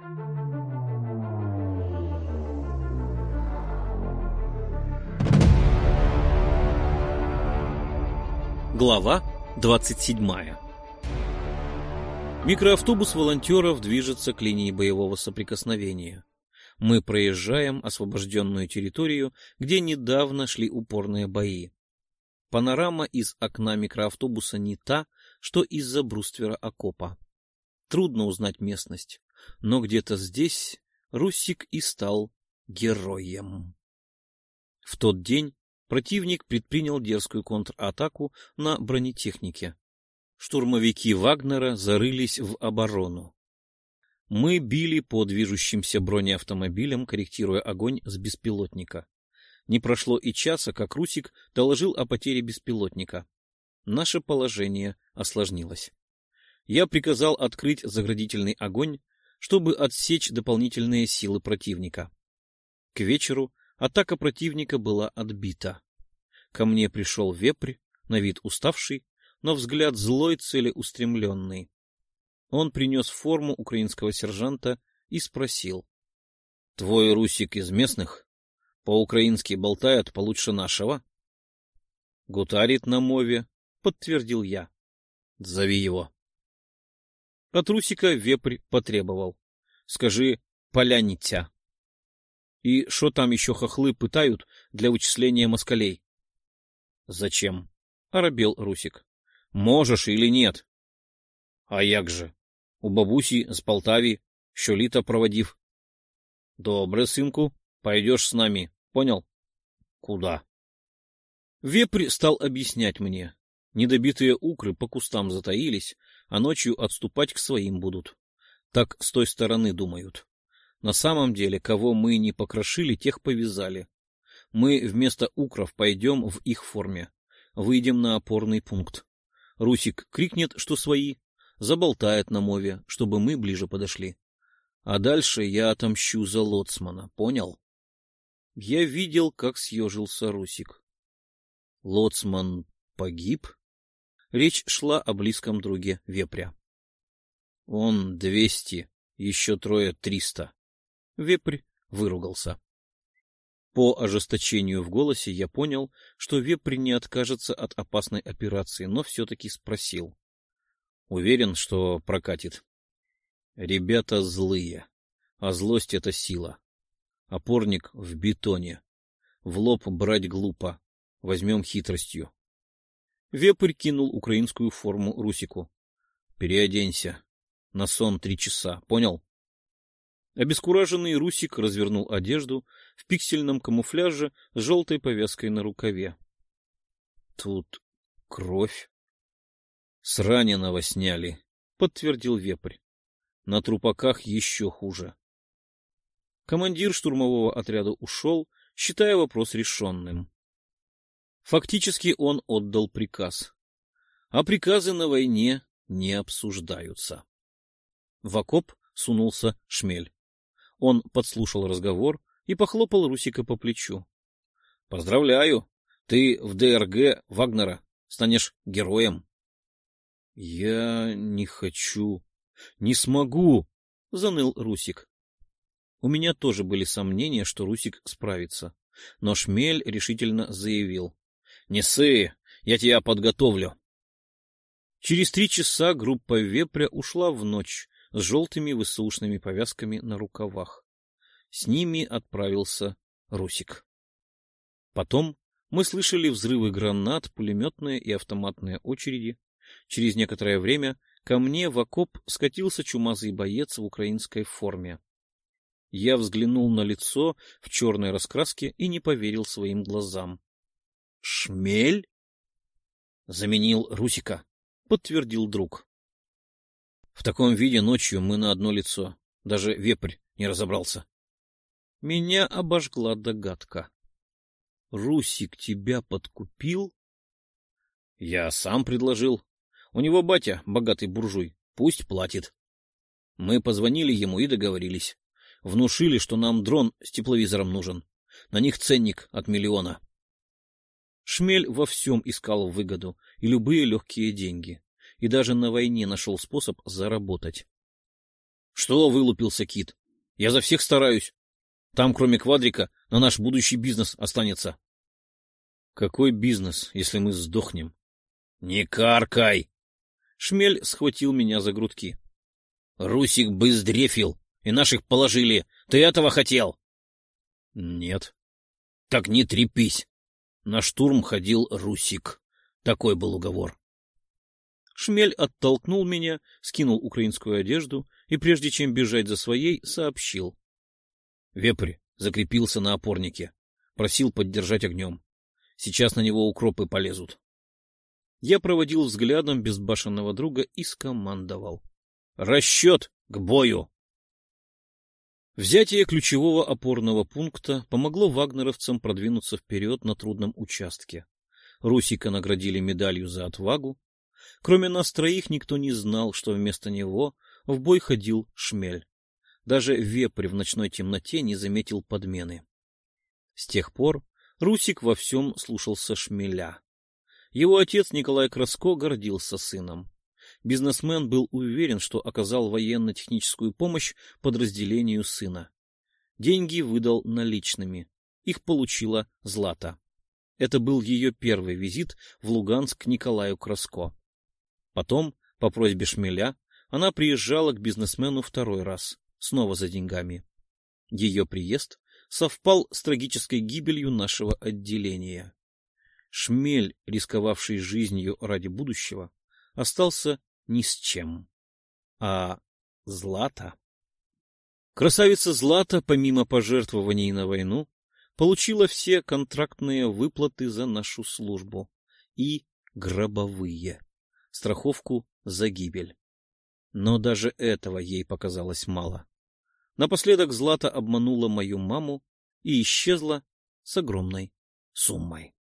Глава 27 Микроавтобус волонтеров движется к линии боевого соприкосновения. Мы проезжаем освобожденную территорию, где недавно шли упорные бои. Панорама из окна микроавтобуса не та, что из-за бруствера окопа. Трудно узнать местность, но где-то здесь Русик и стал героем. В тот день противник предпринял дерзкую контратаку на бронетехнике. Штурмовики Вагнера зарылись в оборону. Мы били по движущимся бронеавтомобилям, корректируя огонь с беспилотника. Не прошло и часа, как Русик доложил о потере беспилотника. Наше положение осложнилось. Я приказал открыть заградительный огонь, чтобы отсечь дополнительные силы противника. К вечеру Атака противника была отбита. Ко мне пришел вепрь, на вид уставший, но взгляд злой целеустремленный. Он принес форму украинского сержанта и спросил. — Твой Русик из местных? По-украински болтает получше нашего? — Гутарит на мове, — подтвердил я. — Зови его. От Русика вепрь потребовал. — Скажи, полянитя. И что там еще хохлы пытают для вычисления москалей? — Зачем? — оробел Русик. — Можешь или нет? — А як же? У бабуси с Полтави, що літо проводив. — Добре, сынку, пойдешь с нами, понял? — Куда? Вепрь стал объяснять мне. Недобитые укры по кустам затаились, а ночью отступать к своим будут. Так с той стороны думают. На самом деле, кого мы не покрошили, тех повязали. Мы вместо укров пойдем в их форме. Выйдем на опорный пункт. Русик крикнет, что свои, заболтает на мове, чтобы мы ближе подошли. А дальше я отомщу за лоцмана, понял? Я видел, как съежился Русик. Лоцман погиб? Речь шла о близком друге Вепря. Он двести, еще трое триста. Вепрь выругался. По ожесточению в голосе я понял, что Вепрь не откажется от опасной операции, но все-таки спросил. Уверен, что прокатит. Ребята злые, а злость — это сила. Опорник в бетоне. В лоб брать глупо. Возьмем хитростью. Вепрь кинул украинскую форму Русику. Переоденься. На сон три часа, понял? Обескураженный Русик развернул одежду в пиксельном камуфляже с желтой повязкой на рукаве. Тут кровь. С раненого сняли, подтвердил вепрь. На трупаках еще хуже. Командир штурмового отряда ушел, считая вопрос решенным. Фактически он отдал приказ. А приказы на войне не обсуждаются. В окоп сунулся шмель. Он подслушал разговор и похлопал Русика по плечу. — Поздравляю! Ты в ДРГ Вагнера станешь героем. — Я не хочу, не смогу, — заныл Русик. У меня тоже были сомнения, что Русик справится. Но Шмель решительно заявил. — Не ссы, я тебя подготовлю. Через три часа группа вепря ушла в ночь, с желтыми высушными повязками на рукавах. С ними отправился Русик. Потом мы слышали взрывы гранат, пулеметные и автоматные очереди. Через некоторое время ко мне в окоп скатился чумазый боец в украинской форме. Я взглянул на лицо в черной раскраске и не поверил своим глазам. — Шмель? — Заменил Русика, — подтвердил друг. В таком виде ночью мы на одно лицо. Даже вепрь не разобрался. Меня обожгла догадка. Русик тебя подкупил? Я сам предложил. У него батя, богатый буржуй, пусть платит. Мы позвонили ему и договорились. Внушили, что нам дрон с тепловизором нужен. На них ценник от миллиона. Шмель во всем искал выгоду и любые легкие деньги и даже на войне нашел способ заработать. — Что вылупился кит? Я за всех стараюсь. Там, кроме квадрика, на наш будущий бизнес останется. — Какой бизнес, если мы сдохнем? — Не каркай! Шмель схватил меня за грудки. — Русик бы сдрефил, и наших положили. Ты этого хотел? — Нет. — Так не трепись. На штурм ходил Русик. Такой был уговор. Шмель оттолкнул меня, скинул украинскую одежду и, прежде чем бежать за своей, сообщил. Вепрь закрепился на опорнике. Просил поддержать огнем. Сейчас на него укропы полезут. Я проводил взглядом безбашенного друга и скомандовал. «Расчет к бою!» Взятие ключевого опорного пункта помогло вагнеровцам продвинуться вперед на трудном участке. Русика наградили медалью за отвагу. Кроме нас троих никто не знал, что вместо него в бой ходил шмель. Даже вепрь в ночной темноте не заметил подмены. С тех пор Русик во всем слушался шмеля. Его отец Николай Краско гордился сыном. Бизнесмен был уверен, что оказал военно-техническую помощь подразделению сына. Деньги выдал наличными. Их получила Злата. Это был ее первый визит в Луганск к Николаю Краско. Потом, по просьбе Шмеля, она приезжала к бизнесмену второй раз, снова за деньгами. Ее приезд совпал с трагической гибелью нашего отделения. Шмель, рисковавший жизнью ради будущего, остался ни с чем. А Злата? Красавица Злата, помимо пожертвований на войну, получила все контрактные выплаты за нашу службу и гробовые, страховку за гибель. Но даже этого ей показалось мало. Напоследок Злата обманула мою маму и исчезла с огромной суммой.